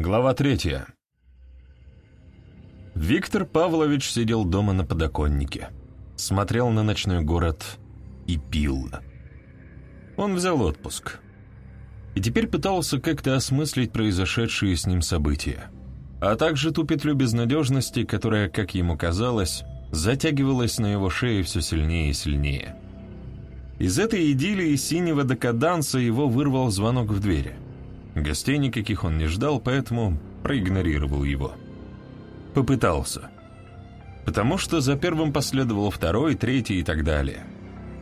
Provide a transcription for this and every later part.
Глава третья. Виктор Павлович сидел дома на подоконнике, смотрел на ночной город и пил. Он взял отпуск. И теперь пытался как-то осмыслить произошедшие с ним события, а также ту петлю безнадежности, которая, как ему казалось, затягивалась на его шее все сильнее и сильнее. Из этой идиллии синего декаданса его вырвал звонок в двери – Гостей никаких он не ждал, поэтому проигнорировал его. Попытался. Потому что за первым последовал второй, третий и так далее.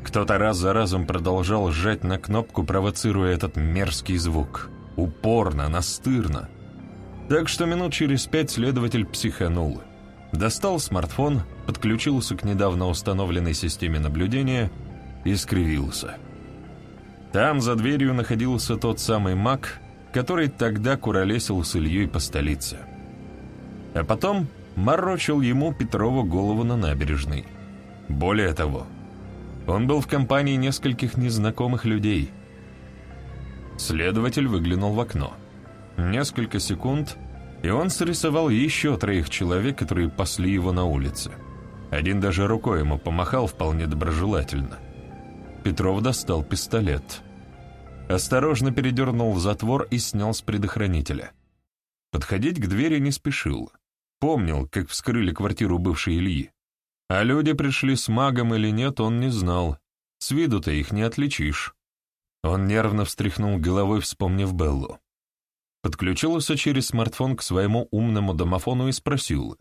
Кто-то раз за разом продолжал сжать на кнопку, провоцируя этот мерзкий звук. Упорно, настырно. Так что минут через пять следователь психанул. Достал смартфон, подключился к недавно установленной системе наблюдения и скривился. Там за дверью находился тот самый маг, который тогда куролесил с Ильей по столице. А потом морочил ему Петрову голову на набережной. Более того, он был в компании нескольких незнакомых людей. Следователь выглянул в окно. Несколько секунд, и он срисовал еще троих человек, которые пасли его на улице. Один даже рукой ему помахал вполне доброжелательно. Петров достал пистолет. Осторожно передернул затвор и снял с предохранителя. Подходить к двери не спешил. Помнил, как вскрыли квартиру бывшей Ильи. А люди пришли с магом или нет, он не знал. С виду-то их не отличишь. Он нервно встряхнул головой, вспомнив Беллу. Подключился через смартфон к своему умному домофону и спросил.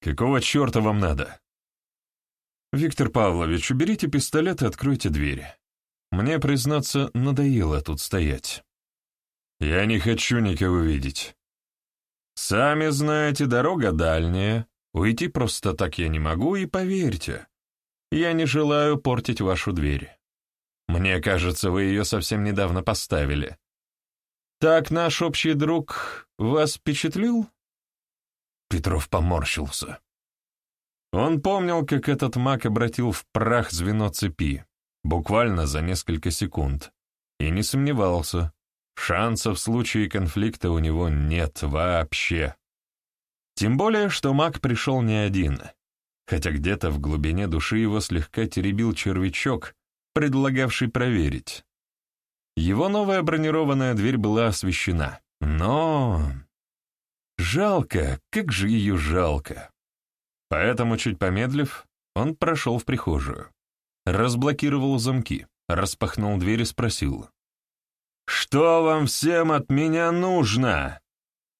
«Какого черта вам надо?» «Виктор Павлович, уберите пистолет и откройте дверь. Мне, признаться, надоело тут стоять. Я не хочу никого видеть. Сами знаете, дорога дальняя. Уйти просто так я не могу, и поверьте, я не желаю портить вашу дверь. Мне кажется, вы ее совсем недавно поставили. Так наш общий друг вас впечатлил? Петров поморщился. Он помнил, как этот маг обратил в прах звено цепи. Буквально за несколько секунд. И не сомневался, шансов в случае конфликта у него нет вообще. Тем более, что маг пришел не один, хотя где-то в глубине души его слегка теребил червячок, предлагавший проверить. Его новая бронированная дверь была освещена, но... Жалко, как же ее жалко. Поэтому, чуть помедлив, он прошел в прихожую. Разблокировал замки, распахнул дверь и спросил. «Что вам всем от меня нужно?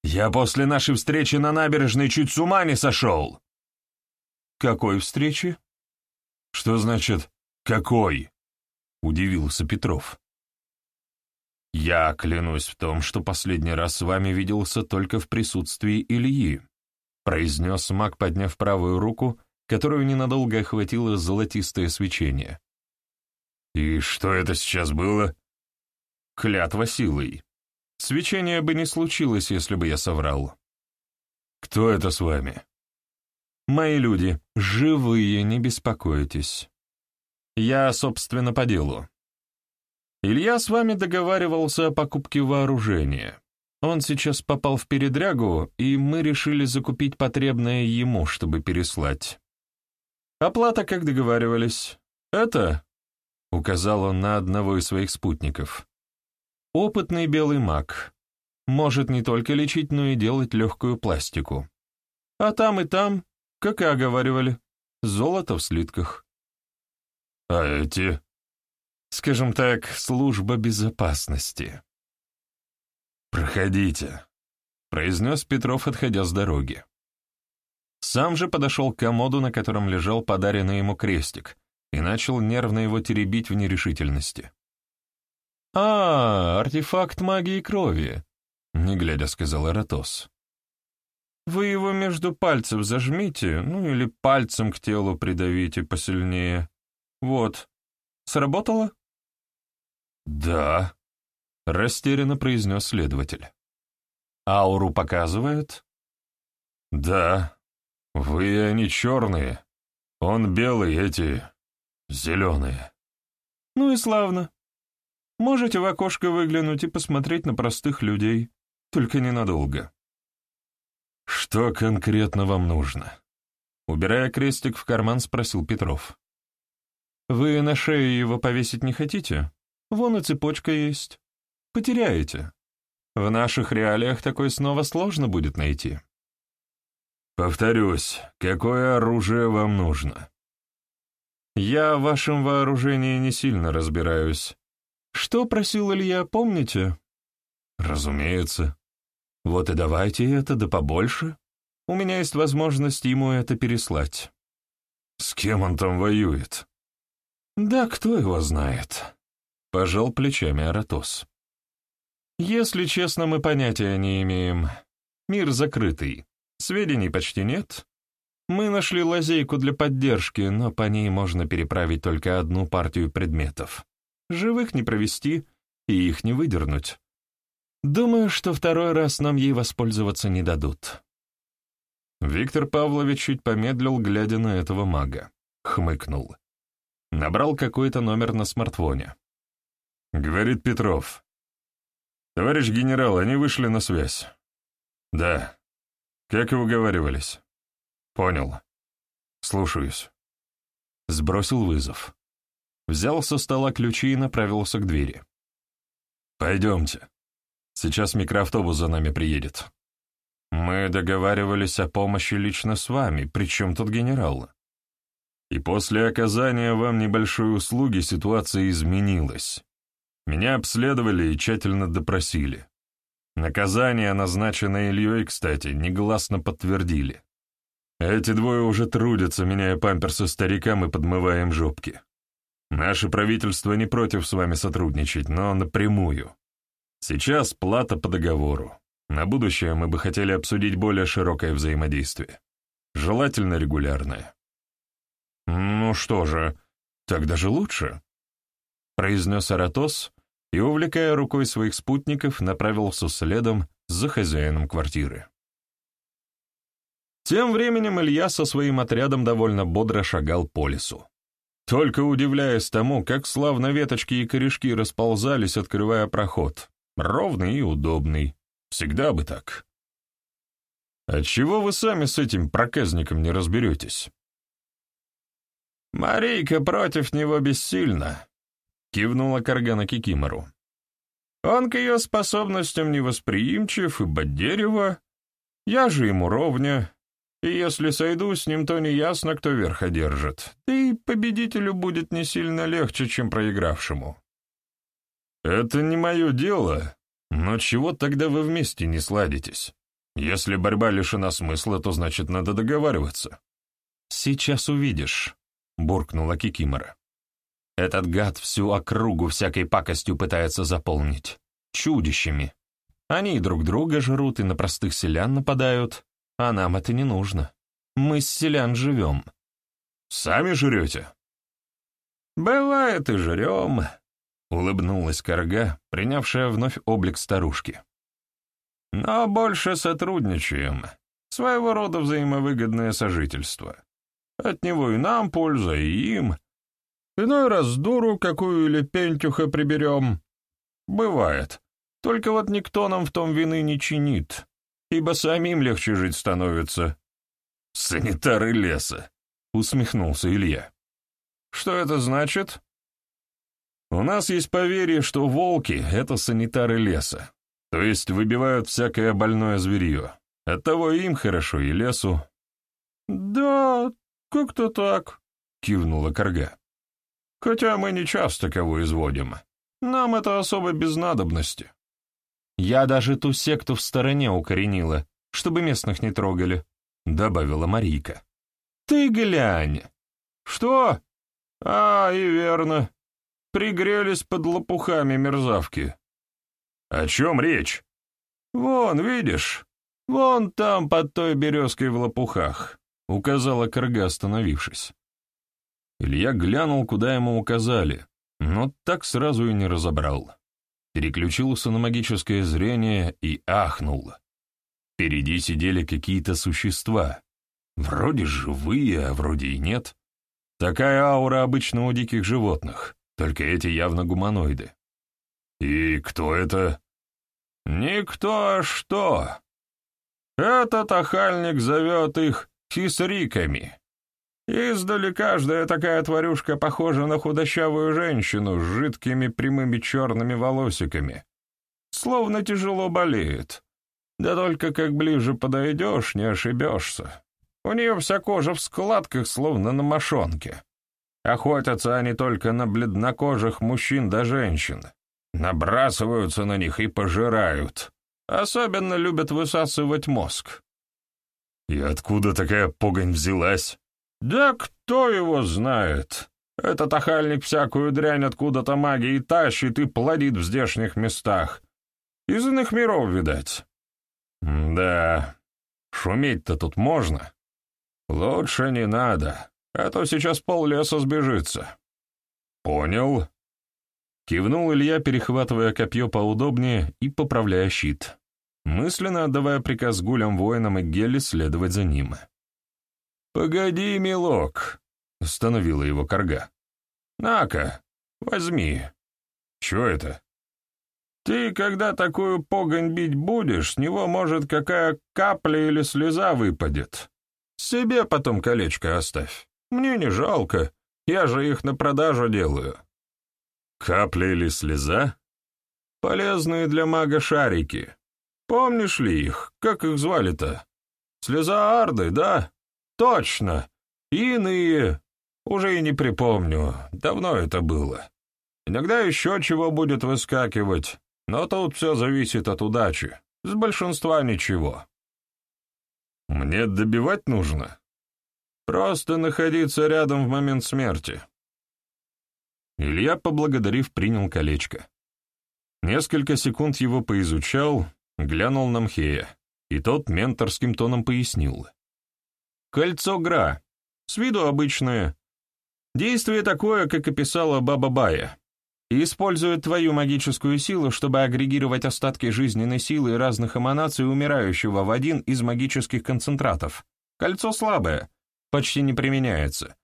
Я после нашей встречи на набережной чуть с ума не сошел!» «Какой встречи?» «Что значит «какой»?» — удивился Петров. «Я клянусь в том, что последний раз с вами виделся только в присутствии Ильи», — произнес маг, подняв правую руку которую ненадолго охватило золотистое свечение. «И что это сейчас было?» «Клятва силой. Свечение бы не случилось, если бы я соврал». «Кто это с вами?» «Мои люди, живые, не беспокойтесь. Я, собственно, по делу. Илья с вами договаривался о покупке вооружения. Он сейчас попал в передрягу, и мы решили закупить потребное ему, чтобы переслать. Оплата, как договаривались. Это, — указал он на одного из своих спутников, — опытный белый маг. Может не только лечить, но и делать легкую пластику. А там и там, как и оговаривали, золото в слитках. А эти? Скажем так, служба безопасности. «Проходите», — произнес Петров, отходя с дороги. Сам же подошел к комоду, на котором лежал подаренный ему крестик, и начал нервно его теребить в нерешительности. «А, артефакт магии крови», — не глядя сказал Эратос. «Вы его между пальцев зажмите, ну или пальцем к телу придавите посильнее. Вот. Сработало?» «Да», — растерянно произнес следователь. «Ауру показывает?» «Да», «Вы они черные, он белый, эти зеленые». «Ну и славно. Можете в окошко выглянуть и посмотреть на простых людей. только ненадолго». «Что конкретно вам нужно?» Убирая крестик в карман, спросил Петров. «Вы на шею его повесить не хотите? Вон и цепочка есть. Потеряете. В наших реалиях такой снова сложно будет найти». «Повторюсь, какое оружие вам нужно?» «Я в вашем вооружении не сильно разбираюсь. Что просил Илья, помните?» «Разумеется. Вот и давайте это, да побольше. У меня есть возможность ему это переслать». «С кем он там воюет?» «Да кто его знает?» — пожал плечами Аратос. «Если честно, мы понятия не имеем. Мир закрытый. Сведений почти нет. Мы нашли лазейку для поддержки, но по ней можно переправить только одну партию предметов. Живых не провести и их не выдернуть. Думаю, что второй раз нам ей воспользоваться не дадут». Виктор Павлович чуть помедлил, глядя на этого мага. Хмыкнул. Набрал какой-то номер на смартфоне. Говорит Петров. «Товарищ генерал, они вышли на связь». «Да», «Как и уговаривались». «Понял. Слушаюсь». Сбросил вызов. Взял со стола ключи и направился к двери. «Пойдемте. Сейчас микроавтобус за нами приедет». «Мы договаривались о помощи лично с вами, причем тут генерал?» «И после оказания вам небольшой услуги ситуация изменилась. Меня обследовали и тщательно допросили. Наказание, назначенное Ильей, кстати, негласно подтвердили. Эти двое уже трудятся, меняя памперсы старикам и подмывая им жопки. Наше правительство не против с вами сотрудничать, но напрямую. Сейчас плата по договору. На будущее мы бы хотели обсудить более широкое взаимодействие. Желательно регулярное. «Ну что же, так даже лучше», — произнес Аратос, и, увлекая рукой своих спутников, направился следом за хозяином квартиры. Тем временем Илья со своим отрядом довольно бодро шагал по лесу. Только удивляясь тому, как славно веточки и корешки расползались, открывая проход. Ровный и удобный. Всегда бы так. Отчего вы сами с этим проказником не разберетесь? Марийка против него бессильна, — кивнула Каргана Кикимору. «Он к ее способностям невосприимчив и дерева. Я же ему ровня, и если сойду с ним, то неясно, кто верх одержит. Да и победителю будет не сильно легче, чем проигравшему». «Это не мое дело, но чего тогда вы вместе не сладитесь? Если борьба лишена смысла, то значит надо договариваться». «Сейчас увидишь», — буркнула Кикимора. Этот гад всю округу всякой пакостью пытается заполнить. Чудищами. Они друг друга жрут и на простых селян нападают, а нам это не нужно. Мы с селян живем. Сами жрете? Бывает и жрем, — улыбнулась корга, принявшая вновь облик старушки. Но больше сотрудничаем. Своего рода взаимовыгодное сожительство. От него и нам польза, и им — Иной раз дуру какую или пентюха приберем. Бывает. Только вот никто нам в том вины не чинит, ибо самим легче жить становится. Санитары леса, усмехнулся Илья. Что это значит? У нас есть поверье, что волки — это санитары леса, то есть выбивают всякое больное зверье. Оттого им хорошо, и лесу. «Да, как-то так», — кивнула корга. Хотя мы не часто кого изводим. Нам это особо без надобности. Я даже ту секту в стороне укоренила, чтобы местных не трогали, — добавила Марийка. Ты глянь. Что? А, и верно. Пригрелись под лопухами мерзавки. О чем речь? Вон, видишь? Вон там, под той березкой в лопухах, — указала Карга, остановившись. Илья глянул, куда ему указали, но так сразу и не разобрал. Переключился на магическое зрение и ахнул. Впереди сидели какие-то существа. Вроде живые, а вроде и нет. Такая аура обычно у диких животных, только эти явно гуманоиды. «И кто это?» Никто, а что? Этот охальник зовет их хисриками. Издали каждая такая тварюшка похожа на худощавую женщину с жидкими прямыми черными волосиками. Словно тяжело болеет. Да только как ближе подойдешь, не ошибешься. У нее вся кожа в складках, словно на мошонке. Охотятся они только на бледнокожих мужчин да женщин. Набрасываются на них и пожирают. Особенно любят высасывать мозг. И откуда такая погонь взялась? Да кто его знает? Этот охальник всякую дрянь откуда-то магии тащит и плодит в здешних местах. Из иных миров, видать. Да, шуметь-то тут можно. Лучше не надо, а то сейчас пол сбежится. Понял. Кивнул Илья, перехватывая копье поудобнее и поправляя щит, мысленно отдавая приказ гулям, воинам и Гелли следовать за ним. «Погоди, милок», — остановила его корга. «На-ка, возьми». «Чё это?» «Ты, когда такую погонь бить будешь, с него, может, какая капля или слеза выпадет. Себе потом колечко оставь. Мне не жалко, я же их на продажу делаю». «Капля или слеза?» «Полезные для мага шарики. Помнишь ли их? Как их звали-то? Слеза Арды, да?» Точно. Иные. Уже и не припомню. Давно это было. Иногда еще чего будет выскакивать, но тут все зависит от удачи. С большинства ничего. Мне добивать нужно? Просто находиться рядом в момент смерти. Илья, поблагодарив, принял колечко. Несколько секунд его поизучал, глянул на Мхея, и тот менторским тоном пояснил. Кольцо Гра. С виду обычное. Действие такое, как описала Баба Бая. использует твою магическую силу, чтобы агрегировать остатки жизненной силы разных эманаций умирающего в один из магических концентратов. Кольцо слабое, почти не применяется.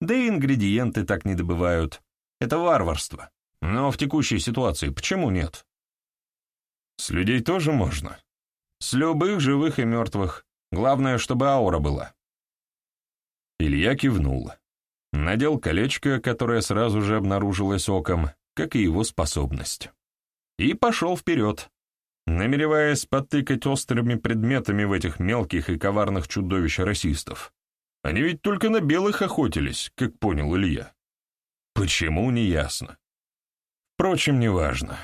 Да и ингредиенты так не добывают. Это варварство. Но в текущей ситуации почему нет? С людей тоже можно? С любых живых и мертвых. Главное, чтобы аура была. Илья кивнул. Надел колечко, которое сразу же обнаружилось оком, как и его способность. И пошел вперед, намереваясь потыкать острыми предметами в этих мелких и коварных чудовищ-расистов. Они ведь только на белых охотились, как понял Илья. Почему, неясно. Впрочем, неважно.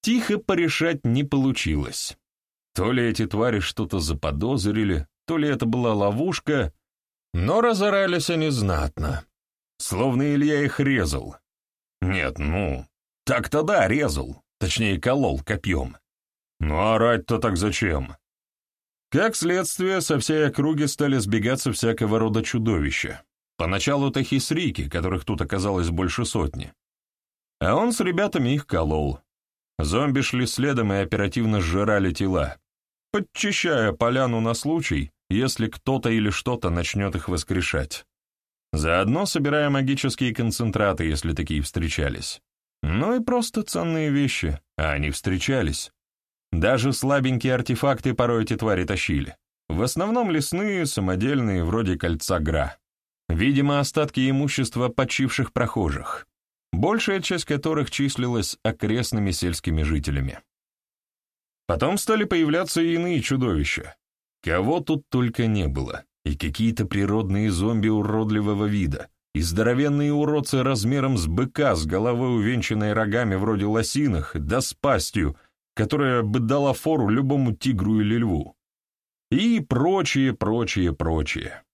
Тихо порешать не получилось. То ли эти твари что-то заподозрили, то ли это была ловушка, но разорались они знатно. Словно Илья их резал. Нет, ну, так-то да, резал. Точнее, колол копьем. Ну, а орать-то так зачем? Как следствие, со всей округи стали сбегаться всякого рода чудовища. Поначалу-то хисрики, которых тут оказалось больше сотни. А он с ребятами их колол. Зомби шли следом и оперативно сжирали тела, подчищая поляну на случай, если кто-то или что-то начнет их воскрешать. Заодно собирая магические концентраты, если такие встречались. Ну и просто ценные вещи, а они встречались. Даже слабенькие артефакты порой эти твари тащили. В основном лесные, самодельные, вроде кольца Гра. Видимо, остатки имущества почивших прохожих, большая часть которых числилась окрестными сельскими жителями. Потом стали появляться и иные чудовища, Кого тут только не было. И какие-то природные зомби уродливого вида, и здоровенные уродцы размером с быка, с головой увенчанной рогами вроде лосиных, да с пастью, которая бы дала фору любому тигру или льву. И прочее, прочее, прочее.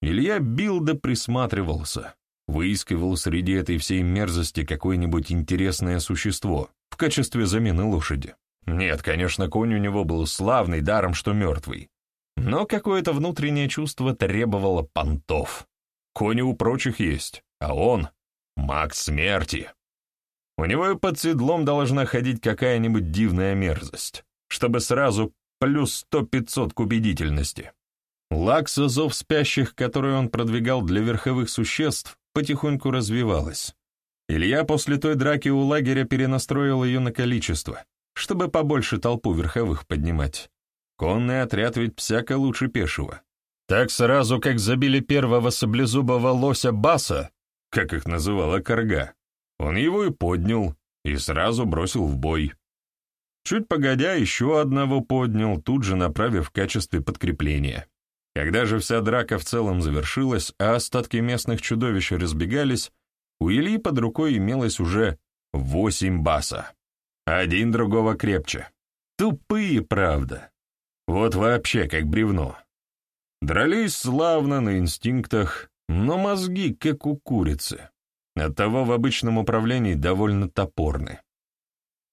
Илья бил да присматривался, выискивал среди этой всей мерзости какое-нибудь интересное существо в качестве замены лошади. Нет, конечно, конь у него был славный, даром что мертвый. Но какое-то внутреннее чувство требовало понтов. Кони у прочих есть, а он — маг смерти. У него и под седлом должна ходить какая-нибудь дивная мерзость, чтобы сразу плюс сто-пятьсот к убедительности. Лакса зов спящих, который он продвигал для верховых существ, потихоньку развивалась. Илья после той драки у лагеря перенастроил ее на количество, чтобы побольше толпу верховых поднимать. Конный отряд ведь всяко лучше пешего. Так сразу, как забили первого саблезубого лося Баса, как их называла Карга, он его и поднял, и сразу бросил в бой. Чуть погодя, еще одного поднял, тут же направив в качестве подкрепления. Когда же вся драка в целом завершилась, а остатки местных чудовищ разбегались, у Ильи под рукой имелось уже восемь баса. Один другого крепче. Тупые, правда. Вот вообще как бревно. Дрались славно на инстинктах, но мозги как у курицы. Оттого в обычном управлении довольно топорны.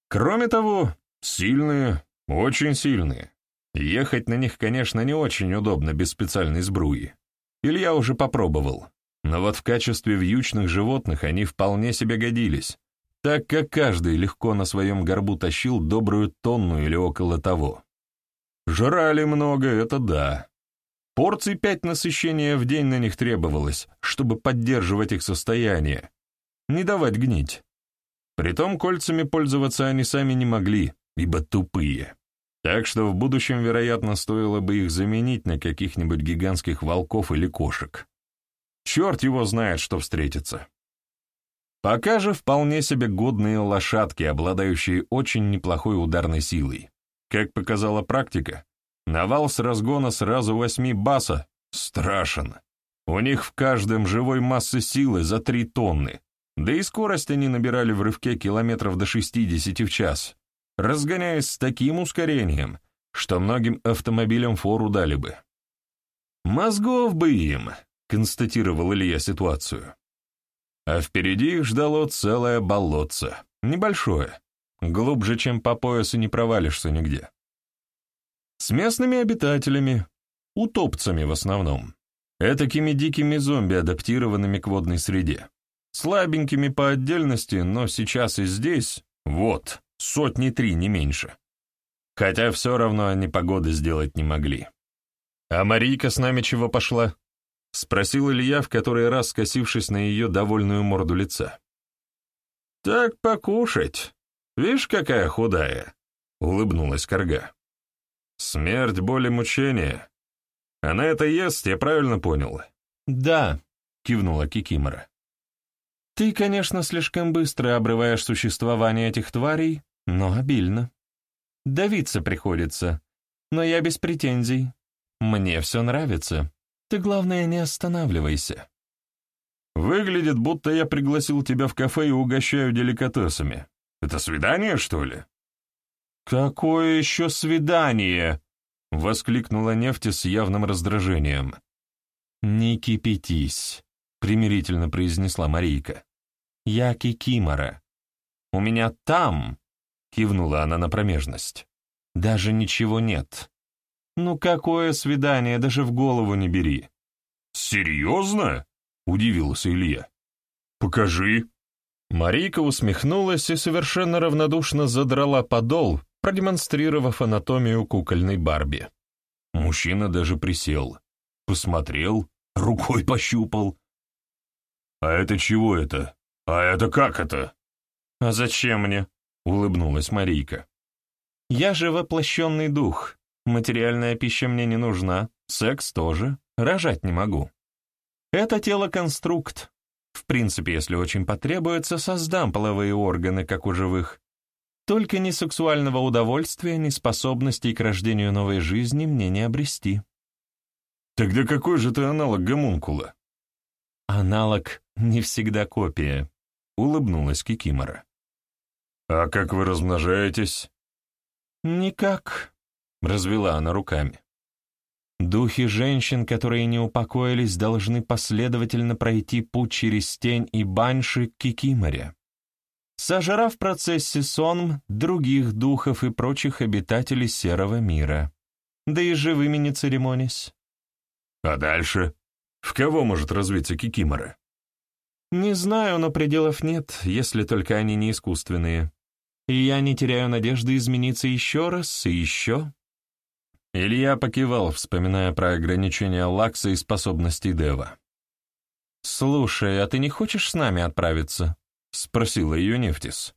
Кроме того, сильные, очень сильные. Ехать на них, конечно, не очень удобно без специальной сбруи. Илья уже попробовал, но вот в качестве вьючных животных они вполне себе годились, так как каждый легко на своем горбу тащил добрую тонну или около того. Жрали много, это да. Порций пять насыщения в день на них требовалось, чтобы поддерживать их состояние, не давать гнить. Притом кольцами пользоваться они сами не могли, ибо тупые. Так что в будущем, вероятно, стоило бы их заменить на каких-нибудь гигантских волков или кошек. Черт его знает, что встретится. Пока же вполне себе годные лошадки, обладающие очень неплохой ударной силой. Как показала практика, навал с разгона сразу восьми баса страшен. У них в каждом живой массы силы за три тонны, да и скорость они набирали в рывке километров до 60 в час разгоняясь с таким ускорением, что многим автомобилям фору дали бы. «Мозгов бы им», — констатировал Илья ситуацию. А впереди их ждало целое болотце, небольшое, глубже, чем по поясу не провалишься нигде. С местными обитателями, утопцами в основном, этакими дикими зомби, адаптированными к водной среде, слабенькими по отдельности, но сейчас и здесь, вот, сотни три, не меньше. Хотя все равно они погоды сделать не могли. «А Марийка с нами чего пошла?» — спросил Илья, в который раз скосившись на ее довольную морду лица. «Так покушать. Видишь, какая худая!» — улыбнулась Карга. «Смерть, боль и мучение. Она это ест, я правильно понял?» «Да», — кивнула Кикимора. «Ты, конечно, слишком быстро обрываешь существование этих тварей, но обильно. Давиться приходится, но я без претензий. Мне все нравится. Ты, главное, не останавливайся. Выглядит, будто я пригласил тебя в кафе и угощаю деликатесами. Это свидание, что ли? Какое еще свидание? Воскликнула Нефти с явным раздражением. «Не кипятись», — примирительно произнесла Марийка. «Я Кикимора. У меня там кивнула она на промежность. Даже ничего нет. Ну какое свидание, даже в голову не бери. Серьезно? Удивился Илья. Покажи. Марийка усмехнулась и совершенно равнодушно задрала подол, продемонстрировав анатомию кукольной Барби. Мужчина даже присел, посмотрел, рукой пощупал. «А это чего это? А это как это?» «А зачем мне?» — улыбнулась Марийка. «Я же воплощенный дух. Материальная пища мне не нужна, секс тоже, рожать не могу. Это тело конструкт. В принципе, если очень потребуется, создам половые органы, как у живых. Только ни сексуального удовольствия, ни способностей к рождению новой жизни мне не обрести». «Тогда какой же ты аналог гомункула?» «Аналог не всегда копия», — улыбнулась Кикимора. «А как вы размножаетесь?» «Никак», — развела она руками. «Духи женщин, которые не упокоились, должны последовательно пройти путь через тень и банши к Кикиморе, сожрав в процессе сонм других духов и прочих обитателей серого мира, да и живыми не церемонясь». «А дальше? В кого может развиться Кикимора?» «Не знаю, но пределов нет, если только они не искусственные и я не теряю надежды измениться еще раз и еще». Илья покивал, вспоминая про ограничения Лакса и способностей Дева. «Слушай, а ты не хочешь с нами отправиться?» — спросила ее Нефтис.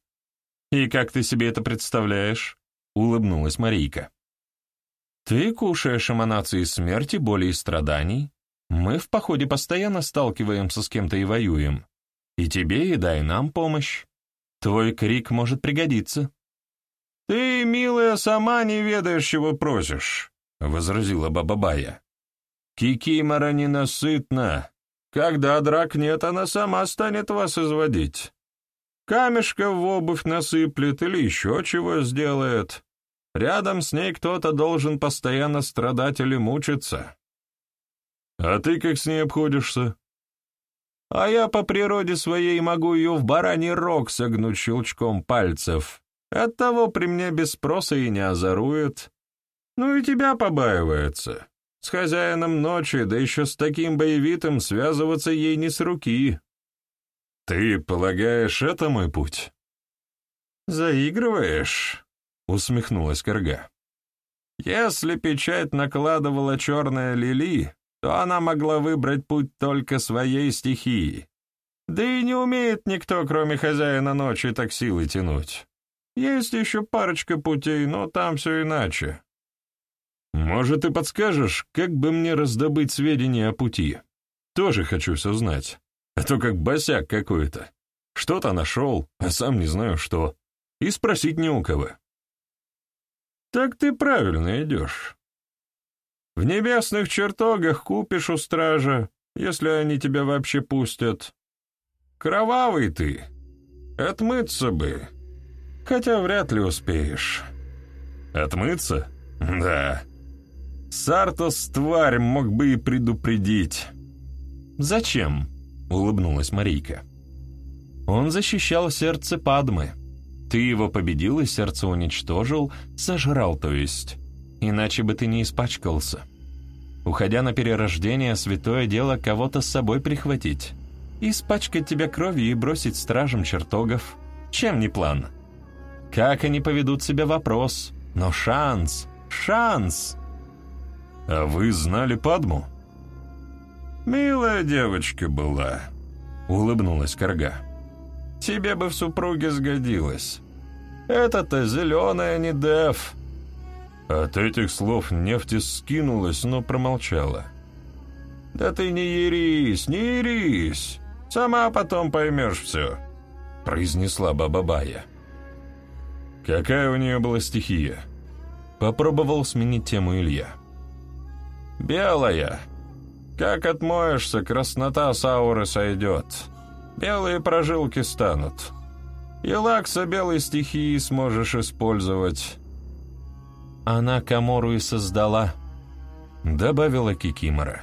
«И как ты себе это представляешь?» — улыбнулась Марийка. «Ты кушаешь эманации смерти, боли и страданий. Мы в походе постоянно сталкиваемся с кем-то и воюем. И тебе, и дай нам помощь. Твой крик может пригодиться». «Ты, милая, сама не ведаешь, чего просишь», — возразила баба Бая. «Кикимора ненасытна. Когда драк нет, она сама станет вас изводить. Камешка в обувь насыплет или еще чего сделает. Рядом с ней кто-то должен постоянно страдать или мучиться. А ты как с ней обходишься? А я по природе своей могу ее в бараний рог согнуть щелчком пальцев. Оттого при мне без спроса и не озорует. Ну и тебя побаивается. С хозяином ночи, да еще с таким боевитым, связываться ей не с руки. Ты полагаешь, это мой путь? Заигрываешь? Усмехнулась Карга. Если печать накладывала черная лили, то она могла выбрать путь только своей стихии. Да и не умеет никто, кроме хозяина ночи, так силы тянуть. Есть еще парочка путей, но там все иначе. Может, ты подскажешь, как бы мне раздобыть сведения о пути? Тоже хочу все знать. А то как босяк какой-то. Что-то нашел, а сам не знаю что. И спросить не у кого. Так ты правильно идешь. В небесных чертогах купишь у стража, если они тебя вообще пустят. Кровавый ты. Отмыться бы. Хотя вряд ли успеешь. Отмыться? Да. Сартос, тварь, мог бы и предупредить. Зачем? — улыбнулась Марийка. «Он защищал сердце Падмы. Ты его победил и сердце уничтожил, сожрал, то есть. Иначе бы ты не испачкался. Уходя на перерождение, святое дело кого-то с собой прихватить. Испачкать тебя кровью и бросить стражем чертогов. Чем не план? Как они поведут себя вопрос? Но шанс, шанс!» «А вы знали Падму?» «Милая девочка была», — улыбнулась Карга. «Тебе бы в супруге сгодилось. Это-то зеленая не дев». От этих слов нефти скинулась, но промолчала. «Да ты не ерись, не ерись! Сама потом поймешь все», — произнесла баба Бая. «Какая у нее была стихия?» Попробовал сменить тему Илья. «Белая», как отмоешься, краснота сауры сойдет. Белые прожилки станут. И лакса белой стихии сможешь использовать. Она Камору и создала, добавила Кикимора.